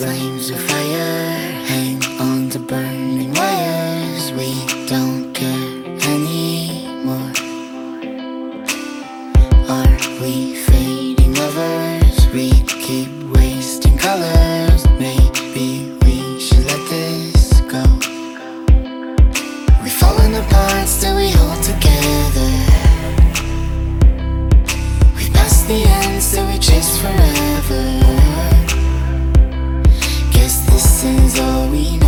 flames of fire hang on to burning wires. We don't care anymore. Are we fading lovers? We keep wasting colors. Maybe we should let this go. We're falling apart, still we hold together. We've passed the end, still we chase forever. Is all we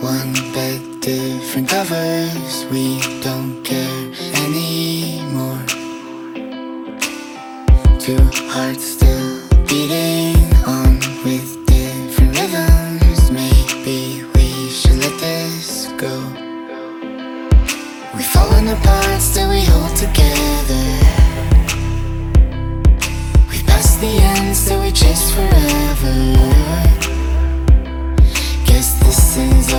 One bed, different covers. We don't care anymore. Two hearts still beating on with different rhythms. Maybe we should let this go. We've fallen apart, still we hold together. We passed the end, still we chase forever. This